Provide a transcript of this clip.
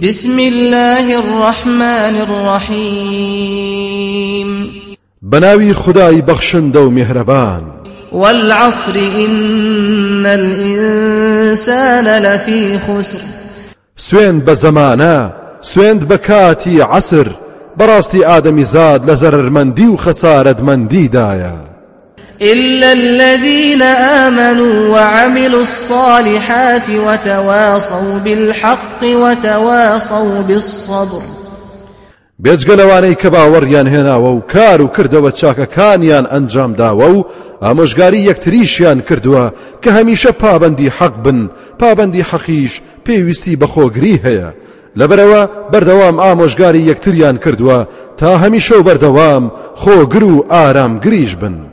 بسم الله الرحمن الرحيم. بەناوی خودای بەخشندەو میهرەبان. والعصر إن الإنسان لفي خسر. زەمانە سوێند بە کاتی عەسر بەڕاستی ئادەمی زاد لە زەرمەندی و خەسارەتمەندیدایە إلا الذين آمنوا وعملوا الصالحات وتواصوا بالحق وتواصوا بالصبر بێجگەلەوانەی کە باوەڕیان هێناوە و کار و کردەوە چاکەکانیان ئەنجام داوە و ئامۆژگاری یەکتریشیان کردووە کە هەمیشە پابندی حەق بن پابندی حەقیش پێویستی بەخۆگری هەیە لەبەرەوە بەردەوام ئامۆژگاری یەکتریان کردووە تا هەمیشە و بەردەوام خۆگر و ئارامگریش بن.